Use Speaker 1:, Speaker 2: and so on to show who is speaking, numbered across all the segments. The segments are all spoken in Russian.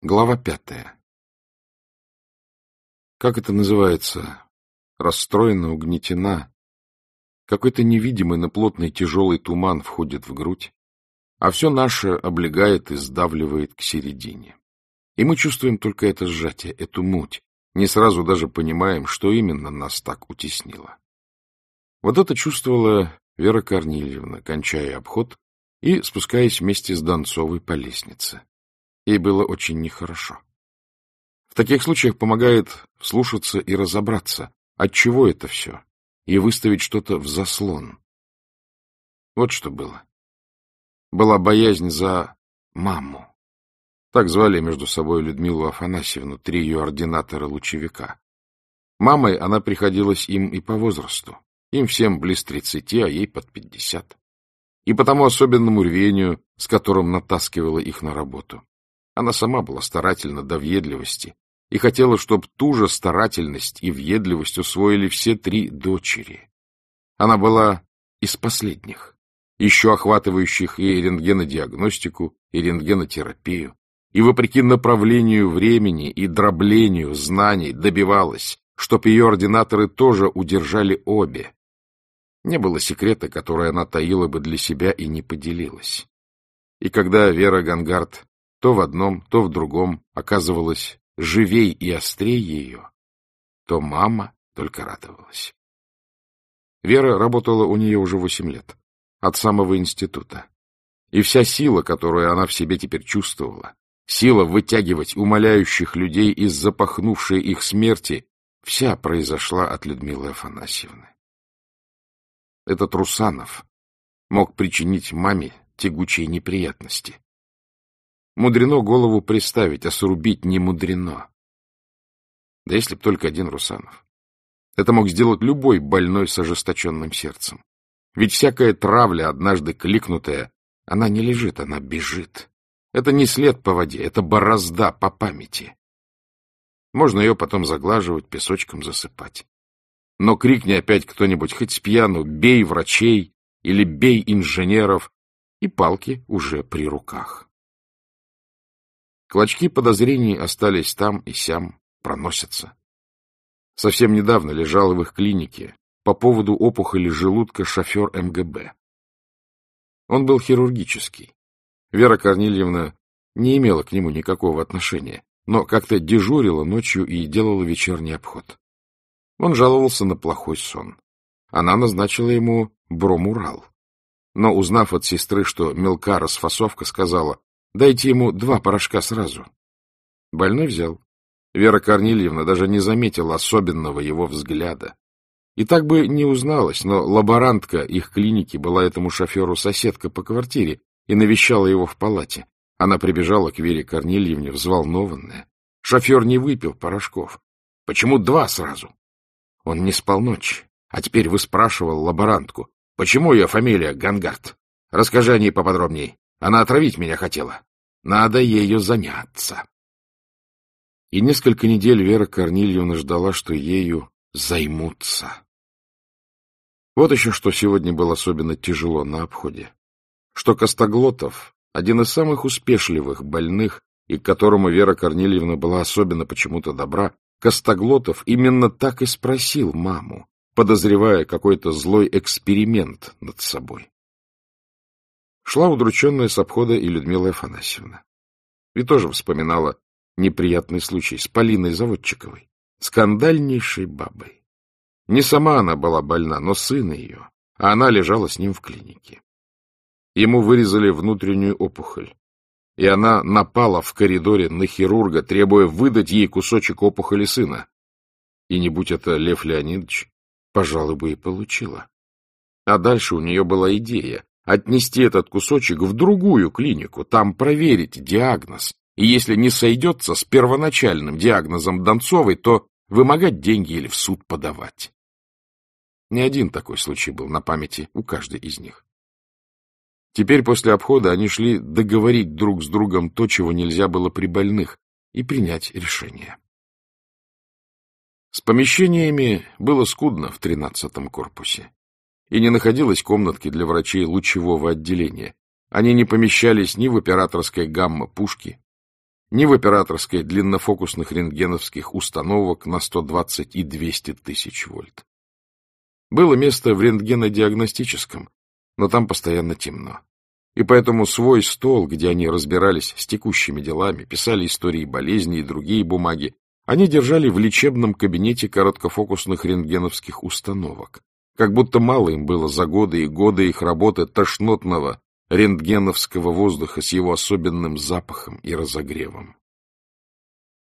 Speaker 1: Глава пятая. Как это называется? Расстроена, угнетена. Какой-то невидимый, но плотный тяжелый туман входит в грудь, а все наше облегает и сдавливает к середине. И мы чувствуем только это сжатие, эту муть, не сразу даже понимаем, что именно нас так утеснило. Вот это чувствовала Вера Корнильевна, кончая обход и спускаясь вместе с Донцовой по лестнице. Ей было очень нехорошо. В таких случаях помогает вслушаться и разобраться, от чего это все, и выставить что-то в заслон. Вот что было. Была боязнь за маму. Так звали между собой Людмилу Афанасьевну, три ее ординатора-лучевика. Мамой она приходилась им и по возрасту. Им всем близ тридцати, а ей под пятьдесят. И по тому особенному рвению, с которым натаскивала их на работу. Она сама была старательна до въедливости и хотела, чтобы ту же старательность и въедливость усвоили все три дочери. Она была из последних, еще охватывающих и рентгенодиагностику, и рентгенотерапию, и, вопреки направлению времени и дроблению знаний, добивалась, чтоб ее ординаторы тоже удержали обе. Не было секрета, который она таила бы для себя и не поделилась. И когда Вера Гангард то в одном, то в другом оказывалась живей и острей ее, то мама только радовалась. Вера работала у нее уже восемь лет, от самого института. И вся сила, которую она в себе теперь чувствовала, сила вытягивать умоляющих людей из запахнувшей их смерти, вся произошла от Людмилы Афанасьевны. Этот Русанов мог причинить маме тягучие неприятности. Мудрено голову приставить, а срубить не мудрено. Да если б только один Русанов. Это мог сделать любой больной с ожесточенным сердцем. Ведь всякая травля, однажды кликнутая, она не лежит, она бежит. Это не след по воде, это борозда по памяти. Можно ее потом заглаживать, песочком засыпать. Но крикни опять кто-нибудь хоть с пьяну «бей врачей» или «бей инженеров», и палки уже при руках. Клочки подозрений остались там и сям, проносятся. Совсем недавно лежал в их клинике по поводу опухоли желудка шофер МГБ. Он был хирургический. Вера Корнильевна не имела к нему никакого отношения, но как-то дежурила ночью и делала вечерний обход. Он жаловался на плохой сон. Она назначила ему бромурал. Но, узнав от сестры, что мелка расфасовка, сказала, Дайте ему два порошка сразу. Больной взял. Вера Корнильевна даже не заметила особенного его взгляда. И так бы не узналась, но лаборантка их клиники была этому шоферу соседка по квартире и навещала его в палате. Она прибежала к Вере Корнильевне, взволнованная. Шофер не выпил порошков. Почему два сразу? Он не спал ночь. А теперь вы спрашивал лаборантку, почему ее фамилия Гангард? Расскажи о ней поподробней. Она отравить меня хотела. Надо ею заняться. И несколько недель Вера Корнильевна ждала, что ею займутся. Вот еще что сегодня было особенно тяжело на обходе. Что Костоглотов, один из самых успешливых больных, и к которому Вера Корнильевна была особенно почему-то добра, Костоглотов именно так и спросил маму, подозревая какой-то злой эксперимент над собой. Шла удрученная с обхода и Людмила Афанасьевна. И тоже вспоминала неприятный случай с Полиной Заводчиковой, скандальнейшей бабой. Не сама она была больна, но сын ее, а она лежала с ним в клинике. Ему вырезали внутреннюю опухоль, и она напала в коридоре на хирурга, требуя выдать ей кусочек опухоли сына. И не будь это Лев Леонидович, пожалуй, бы и получила. А дальше у нее была идея отнести этот кусочек в другую клинику, там проверить диагноз, и если не сойдется с первоначальным диагнозом Донцовой, то вымогать деньги или в суд подавать. Ни один такой случай был на памяти у каждой из них. Теперь после обхода они шли договорить друг с другом то, чего нельзя было при больных, и принять решение. С помещениями было скудно в тринадцатом корпусе и не находилось комнатки для врачей лучевого отделения. Они не помещались ни в операторской гамма-пушки, ни в операторской длиннофокусных рентгеновских установок на 120 и 200 тысяч вольт. Было место в рентгенодиагностическом, но там постоянно темно. И поэтому свой стол, где они разбирались с текущими делами, писали истории болезней и другие бумаги, они держали в лечебном кабинете короткофокусных рентгеновских установок, как будто мало им было за годы и годы их работы тошнотного рентгеновского воздуха с его особенным запахом и разогревом.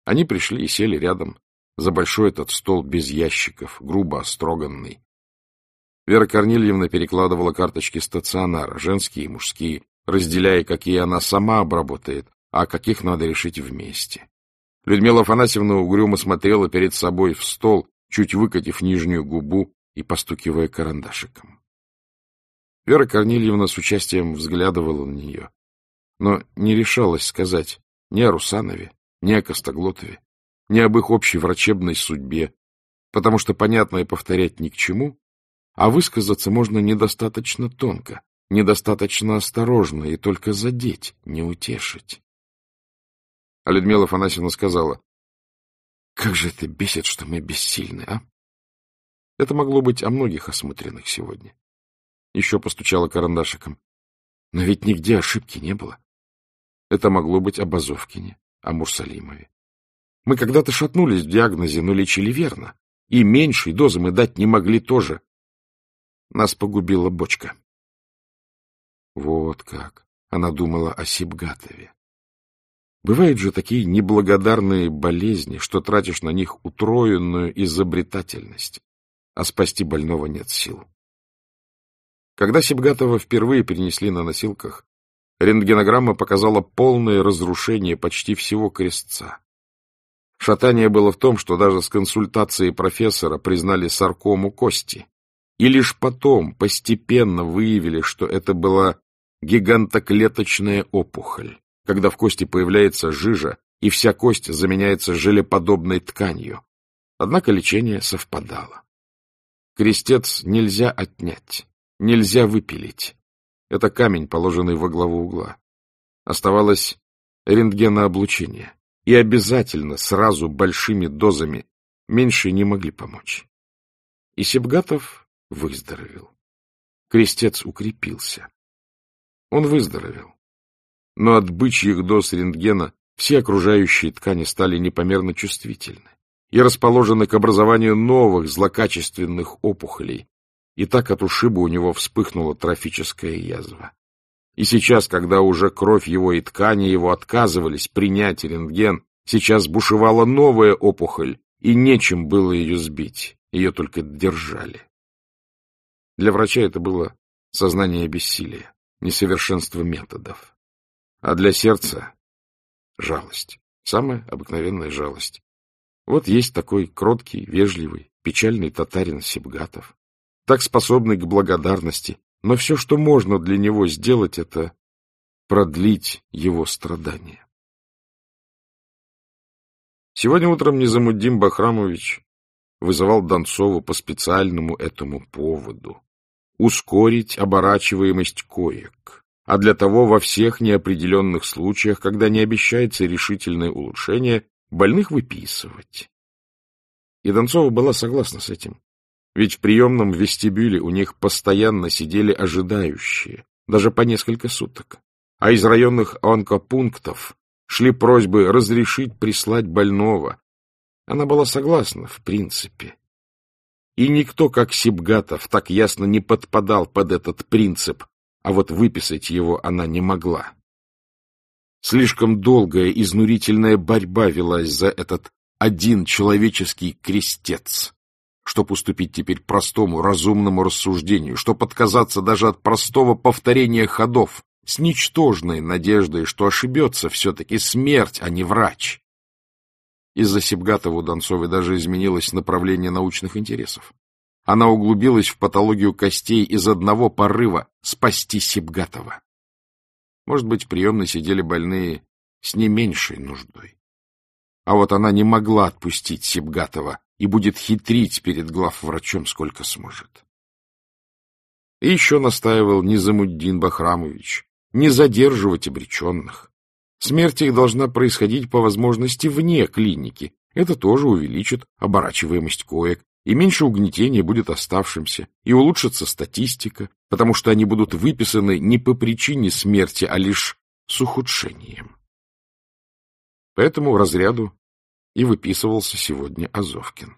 Speaker 1: Они пришли и сели рядом, за большой этот стол без ящиков, грубо остроганный. Вера Корнильевна перекладывала карточки стационара, женские и мужские, разделяя, какие она сама обработает, а каких надо решить вместе. Людмила Афанасьевна угрюмо смотрела перед собой в стол, чуть выкатив нижнюю губу и постукивая карандашиком. Вера Корнильевна с участием взглядывала на нее, но не решалась сказать ни о Русанове, ни о Костоглотове, ни об их общей врачебной судьбе, потому что понятное повторять ни к чему, а высказаться можно недостаточно тонко, недостаточно осторожно и только задеть, не утешить. А Людмила Афанасьевна сказала, «Как же это бесит, что мы бессильны, а?» Это могло быть о многих осмотренных сегодня. Еще постучала карандашиком. Но ведь нигде ошибки не было. Это могло быть о Базовкине, о Мурсалимове. Мы когда-то шатнулись в диагнозе, но лечили верно. И меньшей дозы мы дать не могли тоже. Нас погубила бочка. Вот как. Она думала о Сибгатове. Бывают же такие неблагодарные болезни, что тратишь на них утроенную изобретательность, а спасти больного нет сил. Когда Сибгатова впервые перенесли на носилках, рентгенограмма показала полное разрушение почти всего крестца. Шатание было в том, что даже с консультацией профессора признали саркому кости, и лишь потом постепенно выявили, что это была гигантоклеточная опухоль когда в кости появляется жижа, и вся кость заменяется желеподобной тканью. Однако лечение совпадало. Крестец нельзя отнять, нельзя выпилить. Это камень, положенный во главу угла. Оставалось рентгенооблучение. И обязательно сразу большими дозами меньше не могли помочь. И Себгатов выздоровел. Крестец укрепился. Он выздоровел но от бычьих доз рентгена все окружающие ткани стали непомерно чувствительны и расположены к образованию новых злокачественных опухолей, и так от ушиба у него вспыхнула трофическая язва. И сейчас, когда уже кровь его и ткани его отказывались принять рентген, сейчас бушевала новая опухоль, и нечем было ее сбить, ее только держали. Для врача это было сознание бессилия, несовершенство методов. А для сердца — жалость. Самая обыкновенная жалость. Вот есть такой кроткий, вежливый, печальный татарин Сибгатов, так способный к благодарности, но все, что можно для него сделать, это продлить его страдания. Сегодня утром Низамуддин Бахрамович вызывал Донцову по специальному этому поводу — ускорить оборачиваемость коек а для того во всех неопределенных случаях, когда не обещается решительное улучшение, больных выписывать. И Донцова была согласна с этим. Ведь в приемном вестибюле у них постоянно сидели ожидающие, даже по несколько суток. А из районных онкопунктов шли просьбы разрешить прислать больного. Она была согласна, в принципе. И никто, как Сибгатов, так ясно не подпадал под этот принцип, а вот выписать его она не могла. Слишком долгая, изнурительная борьба велась за этот один человеческий крестец, чтоб уступить теперь простому, разумному рассуждению, чтоб отказаться даже от простого повторения ходов, с ничтожной надеждой, что ошибется все-таки смерть, а не врач. Из-за Сибгатова у Донцовой даже изменилось направление научных интересов. Она углубилась в патологию костей из одного порыва спасти Сибгатова. Может быть, в приемной сидели больные с не меньшей нуждой. А вот она не могла отпустить Сибгатова и будет хитрить перед главврачом сколько сможет. И еще настаивал Низамуддин Бахрамович не задерживать обреченных. Смерть их должна происходить по возможности вне клиники. Это тоже увеличит оборачиваемость коек, и меньше угнетения будет оставшимся, и улучшится статистика, потому что они будут выписаны не по причине смерти, а лишь с ухудшением. Поэтому в разряду и выписывался сегодня Азовкин.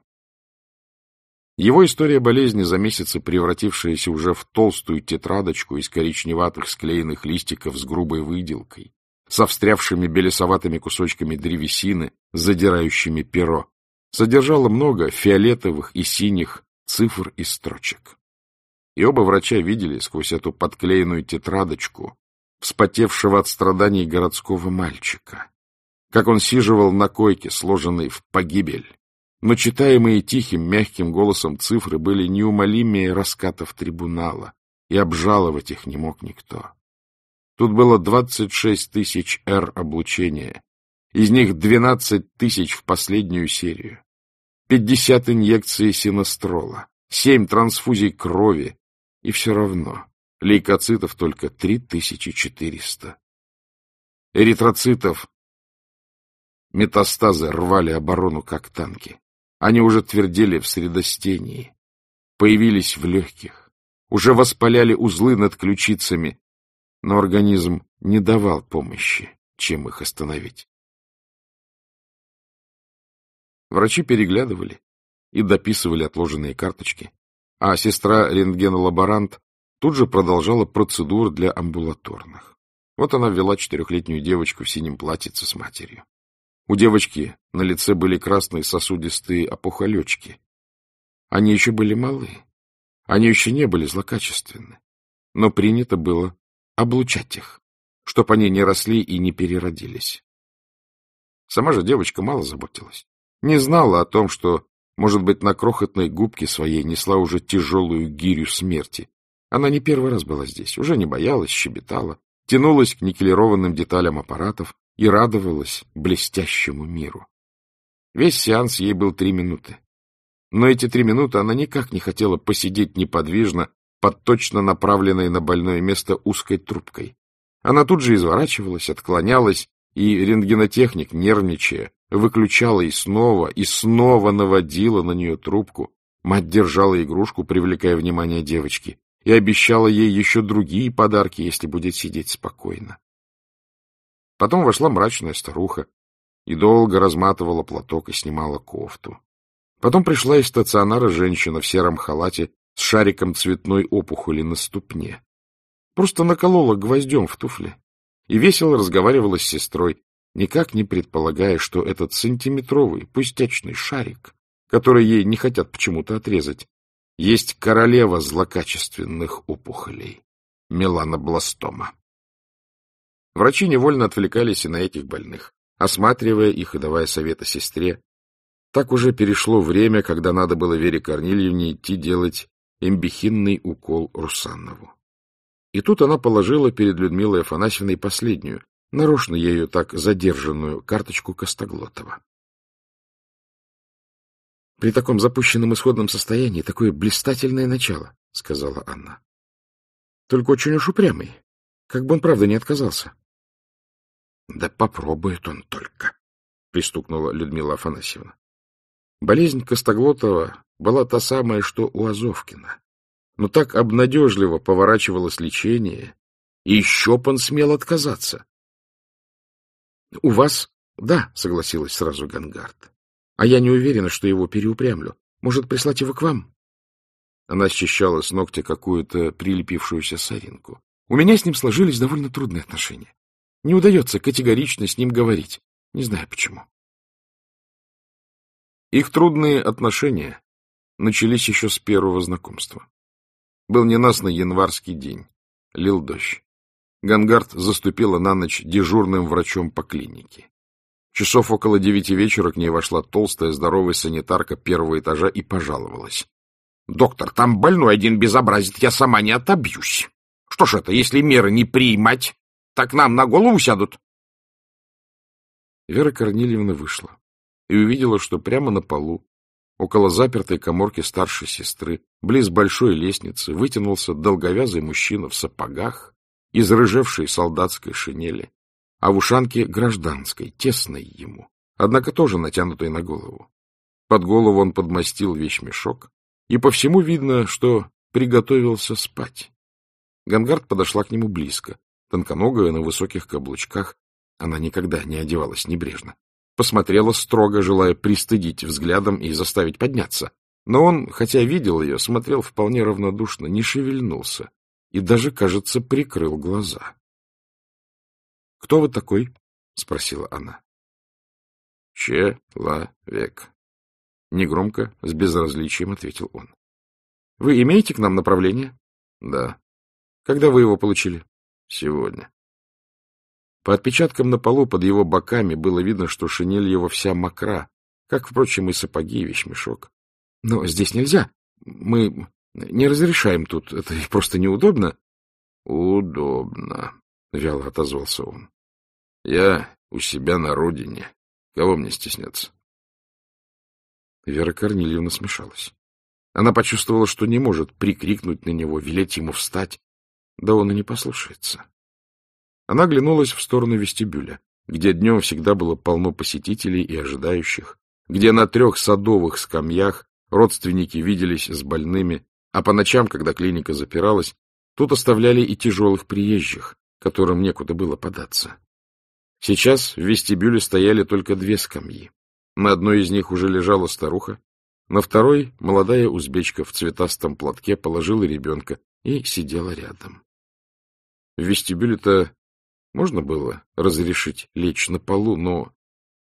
Speaker 1: Его история болезни, за месяцы превратившаяся уже в толстую тетрадочку из коричневатых склеенных листиков с грубой выделкой, со встрявшими белесоватыми кусочками древесины, задирающими перо, содержала много фиолетовых и синих цифр и строчек. И оба врача видели сквозь эту подклеенную тетрадочку вспотевшего от страданий городского мальчика, как он сиживал на койке, сложенной в погибель, но читаемые тихим, мягким голосом цифры были неумолимее раскатов трибунала, и обжаловать их не мог никто. Тут было 26 тысяч «Р» облучения, из них 12 тысяч в последнюю серию, 50 инъекций синострола, 7 трансфузий крови, и все равно лейкоцитов только 3400. Эритроцитов метастазы рвали оборону, как танки. Они уже твердели в средостении, появились в легких, уже воспаляли узлы над ключицами, но организм не давал помощи, чем их остановить. Врачи переглядывали и дописывали отложенные карточки, а сестра-рентгенолаборант тут же продолжала процедуру для амбулаторных. Вот она ввела четырехлетнюю девочку в синем платьице с матерью. У девочки на лице были красные сосудистые опухолечки. Они еще были малы. Они еще не были злокачественны. Но принято было облучать их, чтоб они не росли и не переродились. Сама же девочка мало заботилась. Не знала о том, что, может быть, на крохотной губке своей несла уже тяжелую гирю смерти. Она не первый раз была здесь, уже не боялась, щебетала, тянулась к никелированным деталям аппаратов, и радовалась блестящему миру. Весь сеанс ей был три минуты. Но эти три минуты она никак не хотела посидеть неподвижно под точно направленной на больное место узкой трубкой. Она тут же изворачивалась, отклонялась, и рентгенотехник, нервничая, выключала и снова, и снова наводила на нее трубку. Мать держала игрушку, привлекая внимание девочки, и обещала ей еще другие подарки, если будет сидеть спокойно. Потом вошла мрачная старуха и долго разматывала платок и снимала кофту. Потом пришла из стационара женщина в сером халате с шариком цветной опухоли на ступне. Просто наколола гвоздем в туфле и весело разговаривала с сестрой, никак не предполагая, что этот сантиметровый пустячный шарик, который ей не хотят почему-то отрезать, есть королева злокачественных опухолей — меланобластома. Врачи невольно отвлекались и на этих больных, осматривая их и давая советы сестре. Так уже перешло время, когда надо было Вере Корнильевне идти делать эмбихинный укол Русанову. И тут она положила перед Людмилой Афанасьевной последнюю, нарочно ею так задержанную, карточку Костоглотова. — При таком запущенном исходном состоянии такое блистательное начало, — сказала Анна. — Только очень уж упрямый, как бы он правда не отказался. — Да попробует он только, — пристукнула Людмила Афанасьевна. Болезнь Костоглотова была та самая, что у Азовкина. Но так обнадежливо поворачивалось лечение, и он смел отказаться. — У вас? — Да, — согласилась сразу Гангард. — А я не уверена, что его переупрямлю. Может, прислать его к вам? Она счищала с ногтя какую-то прилепившуюся соринку. У меня с ним сложились довольно трудные отношения. Не удается категорично с ним говорить. Не знаю почему. Их трудные отношения начались еще с первого знакомства. Был ненастный январский день. Лил дождь. Гангард заступила на ночь дежурным врачом по клинике. Часов около девяти вечера к ней вошла толстая, здоровая санитарка первого этажа и пожаловалась. — Доктор, там больной один безобразит, я сама не отобьюсь. Что ж это, если меры не принимать, так нам на голову сядут. Вера Корнильевна вышла и увидела, что прямо на полу, около запертой коморки старшей сестры, близ большой лестницы, вытянулся долговязый мужчина в сапогах, изрыжевшей солдатской шинели, а в ушанке гражданской, тесной ему, однако тоже натянутой на голову. Под голову он подмастил вещмешок, и по всему видно, что приготовился спать. Гангард подошла к нему близко, тонконогая на высоких каблучках, она никогда не одевалась небрежно. Посмотрела строго, желая пристыдить взглядом и заставить подняться. Но он, хотя видел ее, смотрел вполне равнодушно, не шевельнулся и даже, кажется, прикрыл глаза. — Кто вы такой? — спросила она. — Человек. Негромко, с безразличием ответил он. — Вы имеете к нам направление? — Да. — Когда вы его получили? — Сегодня. По отпечаткам на полу под его боками было видно, что шинель его вся мокра, как, впрочем, и сапоги и вещмешок. — Но здесь нельзя. Мы не разрешаем тут. Это просто неудобно. — Удобно, — вяло отозвался он. — Я у себя на родине. Кого мне стесняться? Вера Корнильевна смешалась. Она почувствовала, что не может прикрикнуть на него, велеть ему встать. Да он и не послушается. Она оглянулась в сторону вестибюля, где днем всегда было полно посетителей и ожидающих, где на трех садовых скамьях родственники виделись с больными, а по ночам, когда клиника запиралась, тут оставляли и тяжелых приезжих, которым некуда было податься. Сейчас в вестибюле стояли только две скамьи. На одной из них уже лежала старуха, на второй молодая узбечка в цветастом платке положила ребенка и сидела рядом. В вестибюле-то можно было разрешить лечь на полу, но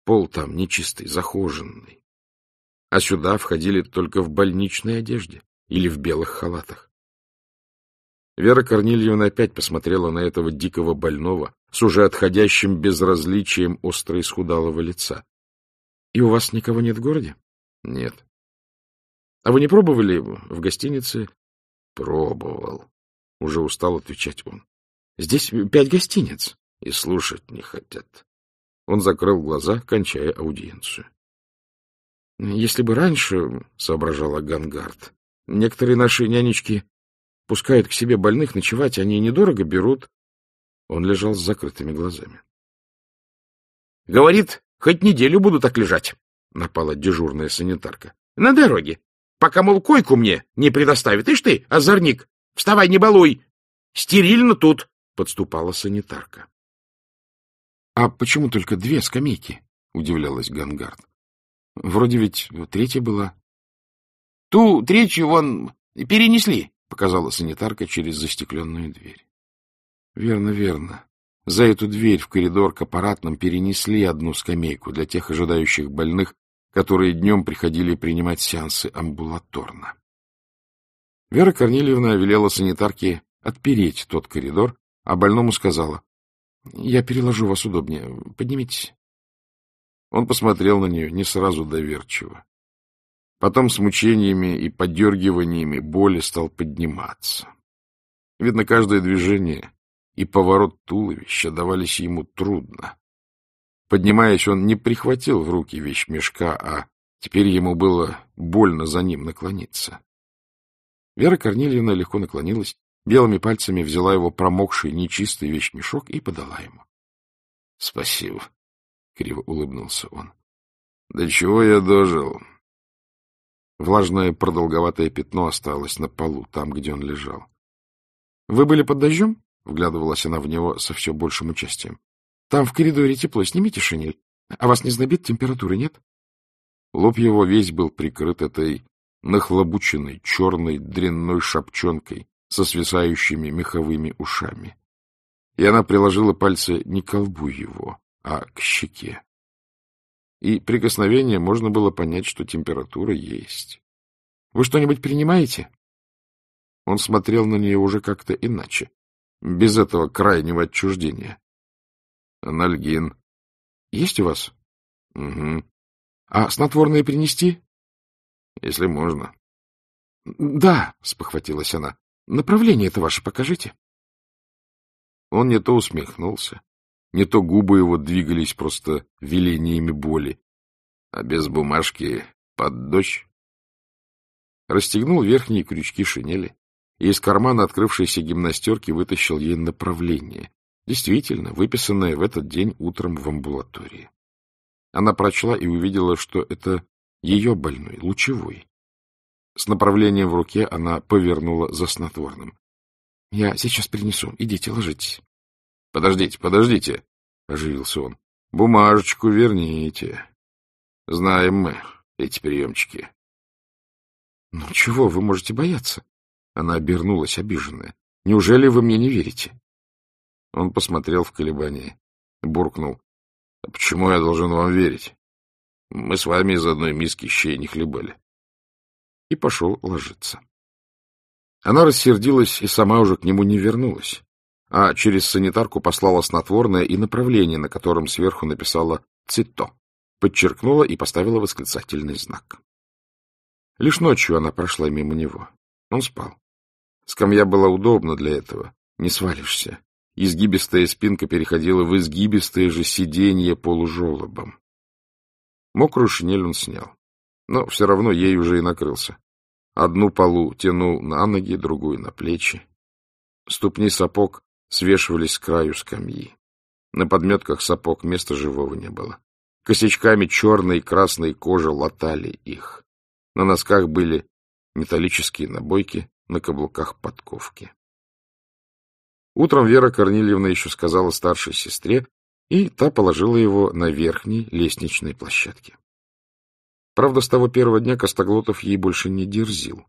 Speaker 1: пол там нечистый, захоженный. А сюда входили только в больничной одежде или в белых халатах. Вера Корнильевна опять посмотрела на этого дикого больного с уже отходящим безразличием остро исхудалого лица. — И у вас никого нет в городе? — Нет. — А вы не пробовали в гостинице? — Пробовал. Уже устал отвечать он. — Здесь пять гостиниц. И слушать не хотят. Он закрыл глаза, кончая аудиенцию. — Если бы раньше, — соображала Гангард, — некоторые наши нянечки пускают к себе больных ночевать, они недорого берут. Он лежал с закрытыми глазами. — Говорит, Хоть неделю буду так лежать, — напала дежурная санитарка. — На дороге. Пока, мол, койку мне не предоставит. Ишь ты, озорник, вставай, не балуй. Стерильно тут, — подступала санитарка. — А почему только две скамейки? — удивлялась Гангард. — Вроде ведь третья была. — Ту третью вон перенесли, — показала санитарка через застекленную дверь. — Верно, верно. За эту дверь в коридор к аппаратным перенесли одну скамейку для тех ожидающих больных, которые днем приходили принимать сеансы амбулаторно. Вера Корнильевна велела санитарке отпереть тот коридор, а больному сказала, — Я переложу вас удобнее. Поднимитесь. Он посмотрел на нее не сразу доверчиво. Потом с мучениями и подергиваниями боли стал подниматься. Видно, каждое движение и поворот туловища давались ему трудно. Поднимаясь, он не прихватил в руки вещмешка, а теперь ему было больно за ним наклониться. Вера Корнильевна легко наклонилась, белыми пальцами взяла его промокший, нечистый вещмешок и подала ему. — Спасибо, — криво улыбнулся он. — До чего я дожил? Влажное продолговатое пятно осталось на полу, там, где он лежал. — Вы были под дождем? Вглядывалась она в него со все большим участием. — Там в коридоре тепло, снимите шинель. А вас не знобит, температуры нет? Лоб его весь был прикрыт этой нахлобученной черной дрянной шапчонкой со свисающими меховыми ушами. И она приложила пальцы не к колбу его, а к щеке. И прикосновение можно было понять, что температура есть. — Вы что-нибудь принимаете? Он смотрел на нее уже как-то иначе, без этого крайнего отчуждения. Анальгин. Есть у вас? Угу. А снотворное принести? Если можно. Да, спохватилась она. Направление это ваше покажите. Он не то усмехнулся, не то губы его двигались просто велениями боли, а без бумажки под дождь. Расстегнул верхние крючки шинели, и из кармана открывшейся гимнастерки вытащил ей направление, Действительно, выписанное в этот день утром в амбулатории. Она прочла и увидела, что это ее больной, лучевой. С направлением в руке она повернула за снотворным. — Я сейчас принесу. Идите, ложитесь. — Подождите, подождите, — оживился он. — Бумажечку верните. Знаем мы эти приемчики. — Ну чего вы можете бояться? Она обернулась, обиженная. — Неужели вы мне не верите? Он посмотрел в колебании, буркнул. — А почему я должен вам верить? Мы с вами из одной миски щей не хлебали. И пошел ложиться. Она рассердилась и сама уже к нему не вернулась, а через санитарку послала снотворное и направление, на котором сверху написала «ЦИТО», подчеркнула и поставила восклицательный знак. Лишь ночью она прошла мимо него. Он спал. Скамья была удобна для этого. Не свалишься. Изгибистая спинка переходила в изгибистое же сиденье полужолобом. Мокрую шинель он снял, но все равно ей уже и накрылся. Одну полу тянул на ноги, другую на плечи. Ступни сапог свешивались с краю скамьи. На подметках сапог места живого не было. Косячками черной и красной кожи латали их. На носках были металлические набойки, на каблуках подковки. Утром Вера Корнильевна еще сказала старшей сестре, и та положила его на верхней лестничной площадке. Правда, с того первого дня Костоглотов ей больше не дерзил.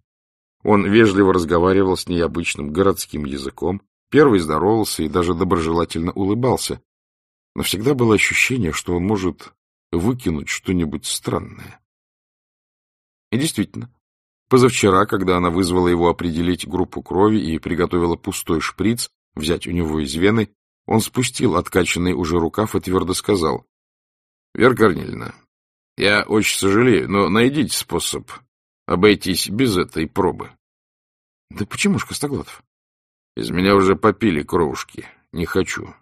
Speaker 1: Он вежливо разговаривал с ней обычным городским языком, первый здоровался и даже доброжелательно улыбался, но всегда было ощущение, что он может выкинуть что-нибудь странное. И действительно, позавчера, когда она вызвала его определить группу крови и приготовила пустой шприц, взять у него из вены, он спустил откачанный уже рукав и твердо сказал. — Вера Корнильевна, я очень сожалею, но найдите способ обойтись без этой пробы. — Да почему ж, Костоглотов? — Из меня уже попили кровушки. Не хочу.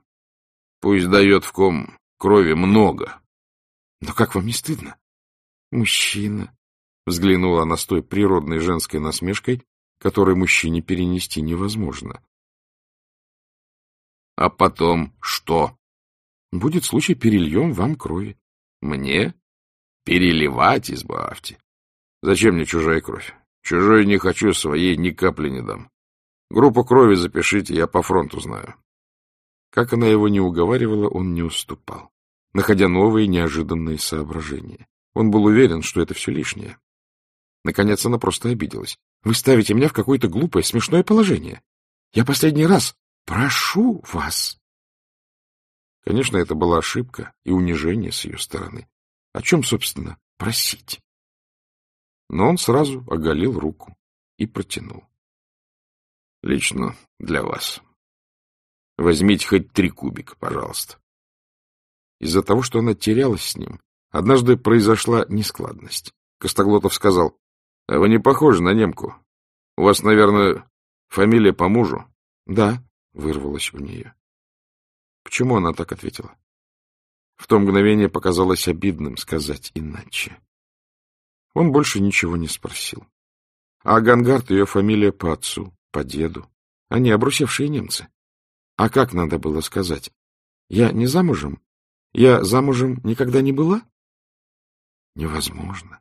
Speaker 1: Пусть дает в ком крови много. — Но как вам не стыдно? — Мужчина, — взглянула она с той природной женской насмешкой, которой мужчине перенести невозможно. А потом что? Будет случай, перельем вам крови. Мне? Переливать избавьте. Зачем мне чужая кровь? Чужой не хочу, своей ни капли не дам. Группу крови запишите, я по фронту знаю. Как она его не уговаривала, он не уступал, находя новые неожиданные соображения. Он был уверен, что это все лишнее. Наконец она просто обиделась. — Вы ставите меня в какое-то глупое, смешное положение. Я последний раз Прошу вас. Конечно, это была ошибка и унижение с ее стороны. О чем, собственно, просить? Но он сразу оголил руку и протянул. Лично для вас. Возьмите хоть три кубика, пожалуйста. Из-за того, что она терялась с ним, однажды произошла нескладность. Костоглотов сказал, — а Вы не похожи на немку. У вас, наверное, фамилия по мужу? — Да вырвалось у нее. Почему она так ответила? В то мгновение показалось обидным сказать иначе. Он больше ничего не спросил. А Гангард — ее фамилия по отцу, по деду. Они обрусевшие немцы. А как надо было сказать? Я не замужем? Я замужем никогда не была? Невозможно.